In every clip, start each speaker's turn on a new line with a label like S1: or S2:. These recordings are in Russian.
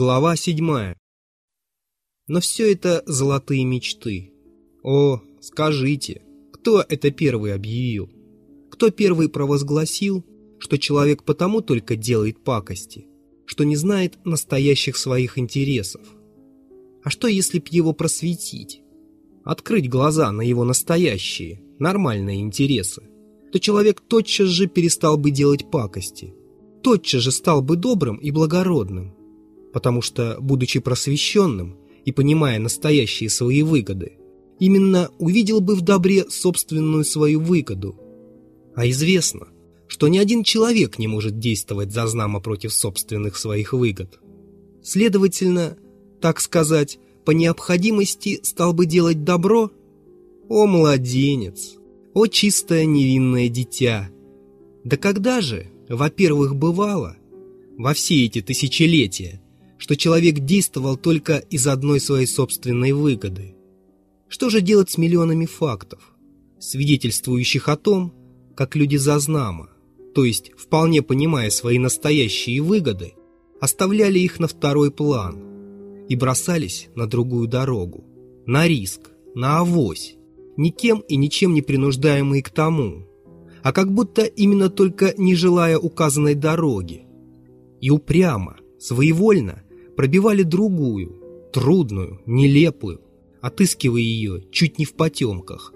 S1: Глава седьмая. Но все это золотые мечты. О, скажите, кто это первый объявил? Кто первый провозгласил, что человек потому только делает пакости, что не знает настоящих своих интересов? А что если б его просветить? Открыть глаза на его настоящие, нормальные интересы? То человек тотчас же перестал бы делать пакости, тотчас же стал бы добрым и благородным, потому что, будучи просвещенным и понимая настоящие свои выгоды, именно увидел бы в добре собственную свою выгоду. А известно, что ни один человек не может действовать за знамо против собственных своих выгод. Следовательно, так сказать, по необходимости стал бы делать добро? О, младенец! О, чистое невинное дитя! Да когда же, во-первых, бывало, во все эти тысячелетия, что человек действовал только из одной своей собственной выгоды. Что же делать с миллионами фактов, свидетельствующих о том, как люди зазнамо, то есть вполне понимая свои настоящие выгоды, оставляли их на второй план и бросались на другую дорогу, на риск, на авось, никем и ничем не принуждаемые к тому, а как будто именно только не желая указанной дороги. И упрямо, своевольно пробивали другую, трудную, нелепую, отыскивая ее чуть не в потемках.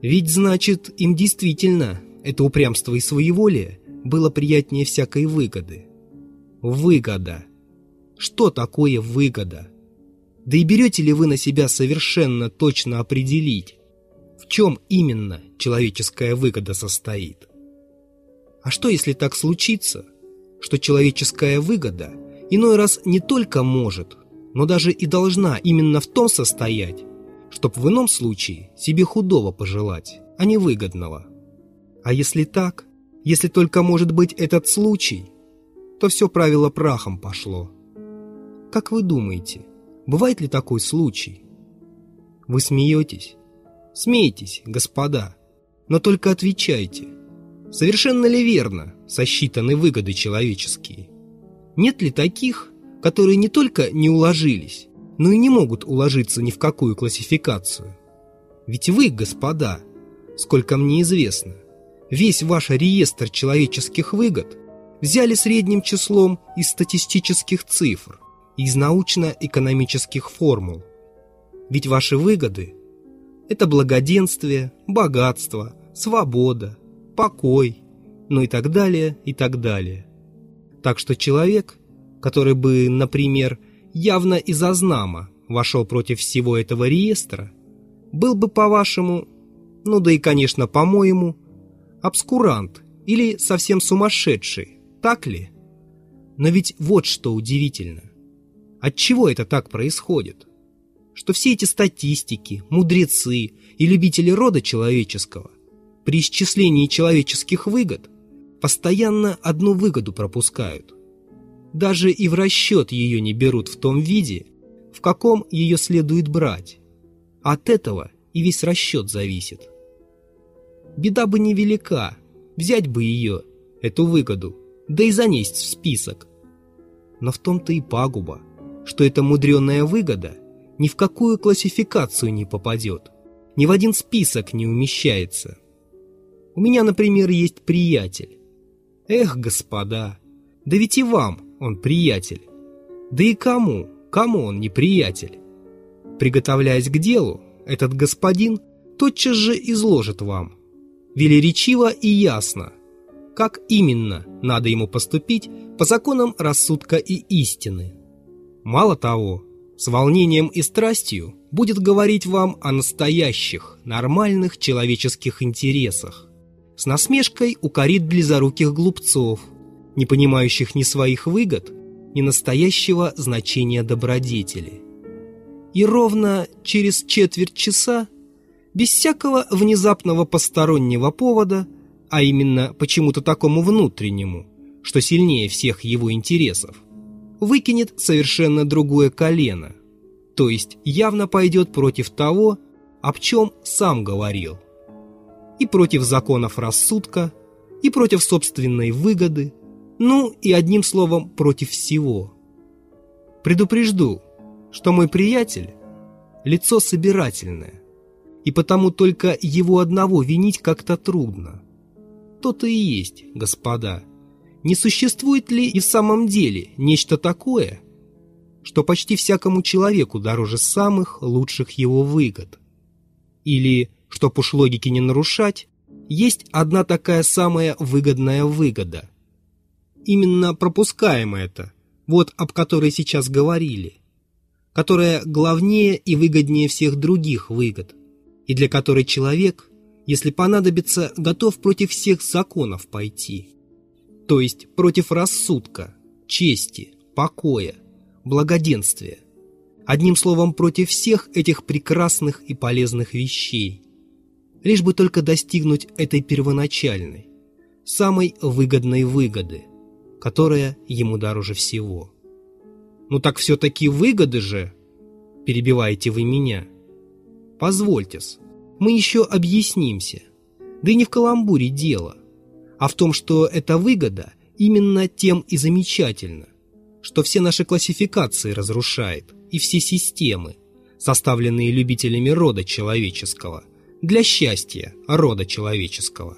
S1: Ведь, значит, им действительно это упрямство и своеволие было приятнее всякой выгоды. Выгода. Что такое выгода? Да и берете ли вы на себя совершенно точно определить, в чем именно человеческая выгода состоит? А что, если так случится, что человеческая выгода – иной раз не только может, но даже и должна именно в том состоять, чтоб в ином случае себе худого пожелать, а не выгодного. А если так, если только может быть этот случай, то все правило прахом пошло. Как вы думаете, бывает ли такой случай? Вы смеетесь? Смейтесь, господа, но только отвечайте. Совершенно ли верно сосчитаны выгоды человеческие? Нет ли таких, которые не только не уложились, но и не могут уложиться ни в какую классификацию? Ведь вы, господа, сколько мне известно, весь ваш реестр человеческих выгод взяли средним числом из статистических цифр, из научно-экономических формул. Ведь ваши выгоды – это благоденствие, богатство, свобода, покой, ну и так далее, и так далее. Так что человек, который бы, например, явно из-за знама вошел против всего этого реестра, был бы, по-вашему, ну да и, конечно, по-моему, обскурант или совсем сумасшедший, так ли? Но ведь вот что удивительно. Отчего это так происходит? Что все эти статистики, мудрецы и любители рода человеческого при исчислении человеческих выгод – постоянно одну выгоду пропускают. Даже и в расчет ее не берут в том виде, в каком ее следует брать. От этого и весь расчет зависит. Беда бы невелика, взять бы ее, эту выгоду, да и занесть в список. Но в том-то и пагуба, что эта мудреная выгода ни в какую классификацию не попадет, ни в один список не умещается. У меня, например, есть приятель, Эх, господа, да ведь и вам он приятель. Да и кому, кому он не приятель? Приготовляясь к делу, этот господин тотчас же изложит вам, велеречиво и ясно, как именно надо ему поступить по законам рассудка и истины. Мало того, с волнением и страстью будет говорить вам о настоящих, нормальных человеческих интересах, с насмешкой укорит близоруких глупцов, не понимающих ни своих выгод, ни настоящего значения добродетели. И ровно через четверть часа, без всякого внезапного постороннего повода, а именно почему-то такому внутреннему, что сильнее всех его интересов, выкинет совершенно другое колено, то есть явно пойдет против того, об чем сам говорил – и против законов рассудка, и против собственной выгоды, ну и одним словом против всего. Предупрежду, что мой приятель – лицо собирательное, и потому только его одного винить как-то трудно. То-то и есть, господа. Не существует ли и в самом деле нечто такое, что почти всякому человеку дороже самых лучших его выгод? Или, чтоб уж логики не нарушать, есть одна такая самая выгодная выгода. Именно пропускаем это, вот об которой сейчас говорили, которая главнее и выгоднее всех других выгод, и для которой человек, если понадобится, готов против всех законов пойти, то есть против рассудка, чести, покоя, благоденствия, одним словом, против всех этих прекрасных и полезных вещей, лишь бы только достигнуть этой первоначальной, самой выгодной выгоды, которая ему дороже всего. «Ну так все-таки выгоды же!» – перебиваете вы меня. «Позвольте-с, мы еще объяснимся. Да и не в каламбуре дело, а в том, что эта выгода именно тем и замечательна, что все наши классификации разрушает и все системы, составленные любителями рода человеческого – для счастья рода человеческого.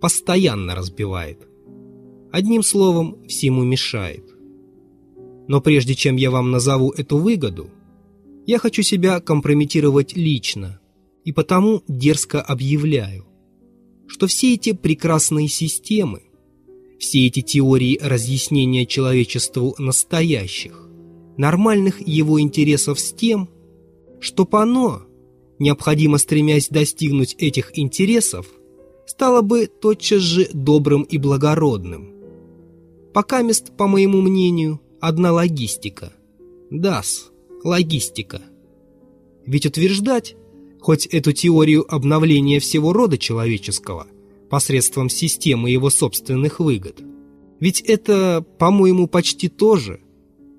S1: Постоянно разбивает. Одним словом, всему мешает. Но прежде чем я вам назову эту выгоду, я хочу себя компрометировать лично, и потому дерзко объявляю, что все эти прекрасные системы, все эти теории разъяснения человечеству настоящих, нормальных его интересов с тем, чтоб оно необходимо стремясь достигнуть этих интересов, стало бы тотчас же добрым и благородным. Пока мест, по моему мнению, одна логистика. Дас, логистика. Ведь утверждать, хоть эту теорию обновления всего рода человеческого посредством системы его собственных выгод, ведь это, по-моему, почти то же.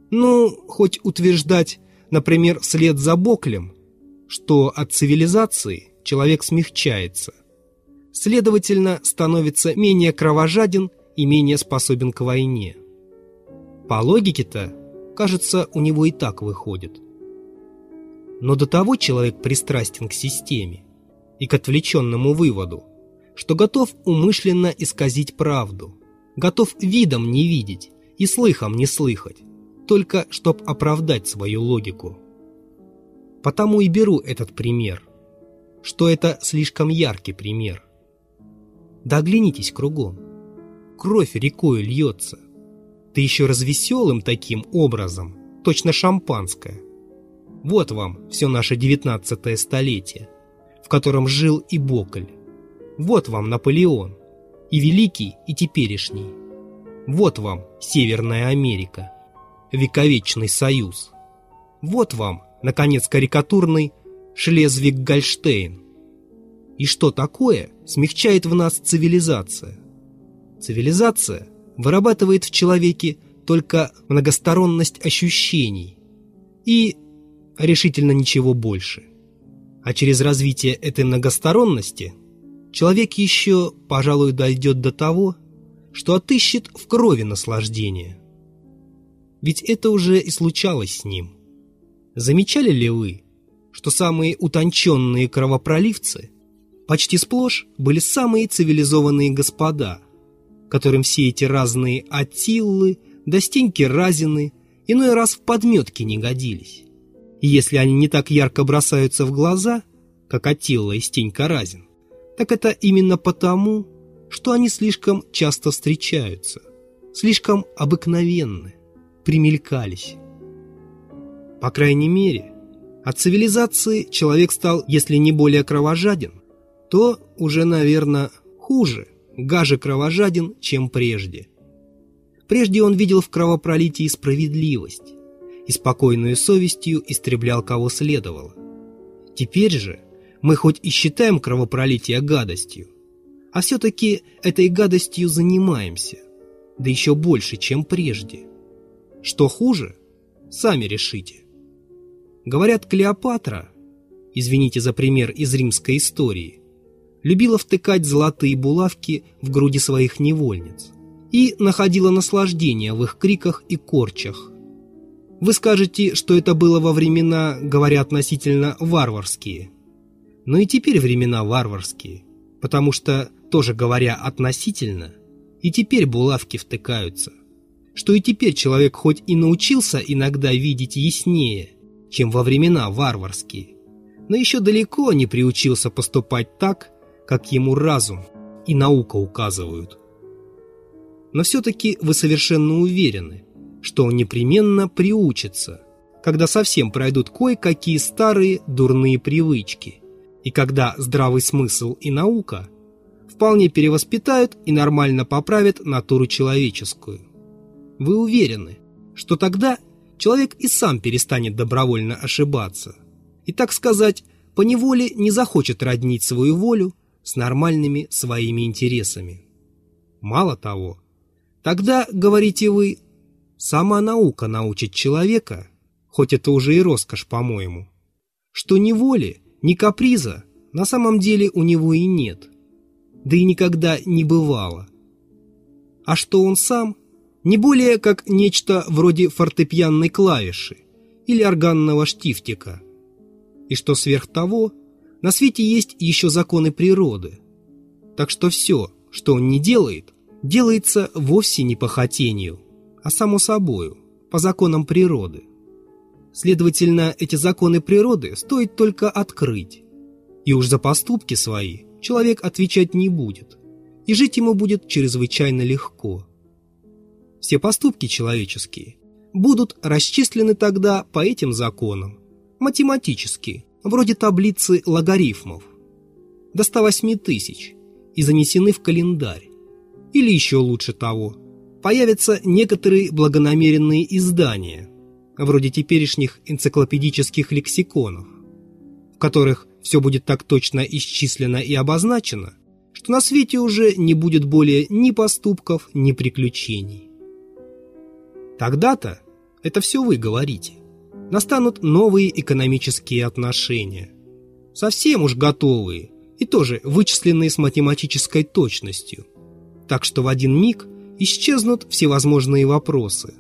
S1: Ну, хоть утверждать, например, вслед за Боклем, что от цивилизации человек смягчается, следовательно, становится менее кровожаден и менее способен к войне. По логике-то, кажется, у него и так выходит. Но до того человек пристрастен к системе и к отвлеченному выводу, что готов умышленно исказить правду, готов видом не видеть и слыхом не слыхать, только чтоб оправдать свою логику. Потому и беру этот пример, что это слишком яркий пример. Да оглянитесь кругом. Кровь рекою льется. Ты еще развеселым таким образом, точно шампанское. Вот вам все наше девятнадцатое столетие, в котором жил и Бокль. Вот вам Наполеон, и великий, и теперешний. Вот вам Северная Америка, вековечный союз. Вот вам наконец, карикатурный Шлезвиг-Гольштейн. И что такое смягчает в нас цивилизация? Цивилизация вырабатывает в человеке только многосторонность ощущений и решительно ничего больше. А через развитие этой многосторонности человек еще, пожалуй, дойдет до того, что отыщет в крови наслаждение. Ведь это уже и случалось с ним. Замечали ли вы, что самые утонченные кровопроливцы почти сплошь были самые цивилизованные господа, которым все эти разные Атиллы, достеньки Разины иной раз в подметке не годились. И если они не так ярко бросаются в глаза, как Атилла и Стенька Разин, так это именно потому, что они слишком часто встречаются, слишком обыкновенны, примелькались. По крайней мере, от цивилизации человек стал, если не более кровожаден, то уже, наверное, хуже, гаже кровожаден, чем прежде. Прежде он видел в кровопролитии справедливость и спокойную совестью истреблял кого следовало. Теперь же мы хоть и считаем кровопролитие гадостью, а все-таки этой гадостью занимаемся, да еще больше, чем прежде. Что хуже, сами решите. Говорят, Клеопатра, извините за пример из римской истории, любила втыкать золотые булавки в груди своих невольниц и находила наслаждение в их криках и корчах. Вы скажете, что это было во времена, говоря относительно, варварские. Но и теперь времена варварские, потому что, тоже говоря относительно, и теперь булавки втыкаются. Что и теперь человек хоть и научился иногда видеть яснее, чем во времена варварские, но еще далеко не приучился поступать так, как ему разум и наука указывают. Но все-таки вы совершенно уверены, что он непременно приучится, когда совсем пройдут кое-какие старые дурные привычки, и когда здравый смысл и наука вполне перевоспитают и нормально поправят натуру человеческую. Вы уверены, что тогда человек и сам перестанет добровольно ошибаться, и, так сказать, поневоле не захочет роднить свою волю с нормальными своими интересами. Мало того, тогда, говорите вы, сама наука научит человека, хоть это уже и роскошь, по-моему, что ни воли, ни каприза на самом деле у него и нет, да и никогда не бывало. А что он сам, не более как нечто вроде фортепианной клавиши или органного штифтика, и что сверх того – на свете есть еще законы природы. Так что все, что он не делает, делается вовсе не по хотению, а само собою, по законам природы. Следовательно, эти законы природы стоит только открыть. И уж за поступки свои человек отвечать не будет, и жить ему будет чрезвычайно легко. Все поступки человеческие будут расчислены тогда по этим законам, математически, вроде таблицы логарифмов, до 108 тысяч, и занесены в календарь. Или еще лучше того, появятся некоторые благонамеренные издания, вроде теперешних энциклопедических лексиконов, в которых все будет так точно исчислено и обозначено, что на свете уже не будет более ни поступков, ни приключений. Тогда-то это все вы говорите – настанут новые экономические отношения. Совсем уж готовые и тоже вычисленные с математической точностью. Так что в один миг исчезнут всевозможные вопросы.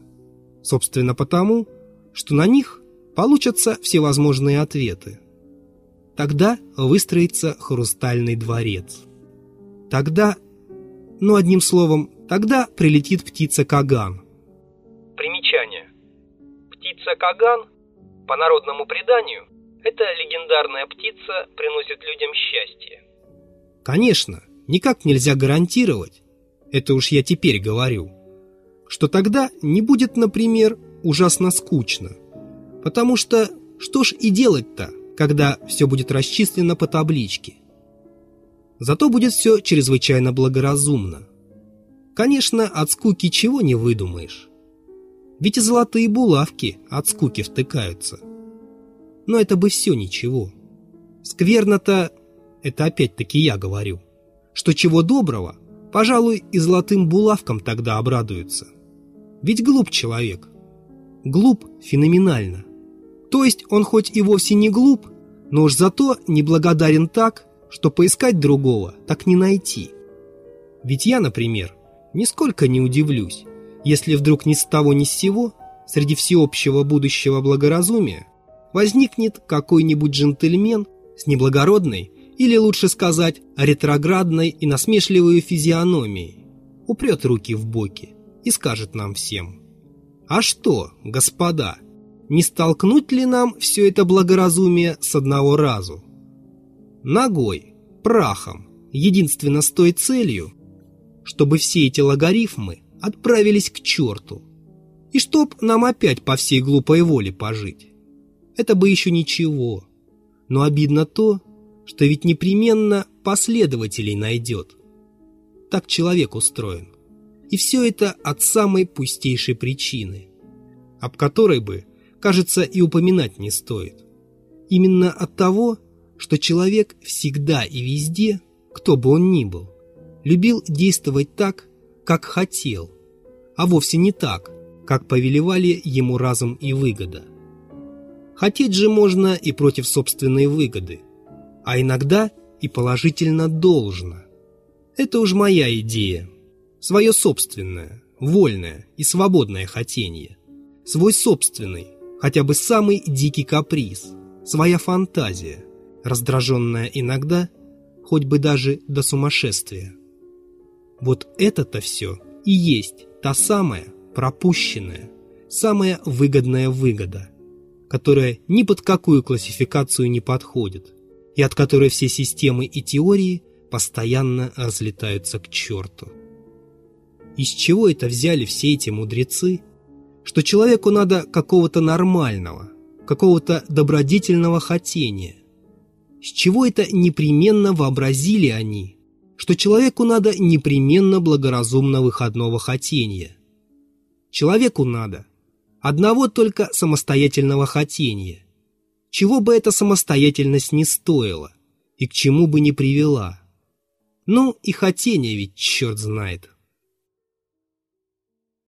S1: Собственно потому, что на них получатся всевозможные ответы. Тогда выстроится хрустальный дворец. Тогда, ну одним словом, тогда прилетит птица Каган.
S2: Птица Каган по народному преданию, эта легендарная птица приносит людям счастье.
S1: Конечно, никак нельзя гарантировать, это уж я теперь говорю, что тогда не будет, например, ужасно скучно. Потому что что ж и делать-то, когда все будет расчислено по табличке? Зато будет все чрезвычайно благоразумно. Конечно, от скуки чего не выдумаешь. Ведь и золотые булавки от скуки втыкаются. Но это бы все ничего. Скверно-то, это опять-таки я говорю, что чего доброго, пожалуй, и золотым булавкам тогда обрадуются. Ведь глуп человек. Глуп феноменально. То есть он хоть и вовсе не глуп, но уж зато неблагодарен так, что поискать другого так не найти. Ведь я, например, нисколько не удивлюсь, если вдруг ни с того ни с сего, среди всеобщего будущего благоразумия, возникнет какой-нибудь джентльмен с неблагородной, или лучше сказать, ретроградной и насмешливой физиономией, упрет руки в боки и скажет нам всем, «А что, господа, не столкнуть ли нам все это благоразумие с одного разу?» Ногой, прахом, единственно с той целью, чтобы все эти логарифмы отправились к черту. И чтоб нам опять по всей глупой воле пожить. Это бы еще ничего. Но обидно то, что ведь непременно последователей найдет. Так человек устроен. И все это от самой пустейшей причины, об которой бы, кажется, и упоминать не стоит. Именно от того, что человек всегда и везде, кто бы он ни был, любил действовать так, как хотел, а вовсе не так, как повелевали ему разум и выгода. Хотеть же можно и против собственной выгоды, а иногда и положительно должно. Это уж моя идея, свое собственное, вольное и свободное хотение, свой собственный, хотя бы самый дикий каприз, своя фантазия, раздраженная иногда, хоть бы даже до сумасшествия. Вот это-то все и есть та самая пропущенная, самая выгодная выгода, которая ни под какую классификацию не подходит, и от которой все системы и теории постоянно разлетаются к черту. Из чего это взяли все эти мудрецы, что человеку надо какого-то нормального, какого-то добродетельного хотения? С чего это непременно вообразили они, что человеку надо непременно благоразумно выходного хотения? Человеку надо одного только самостоятельного хотения. Чего бы эта самостоятельность не стоила и к чему бы не привела – ну и хотение ведь черт знает.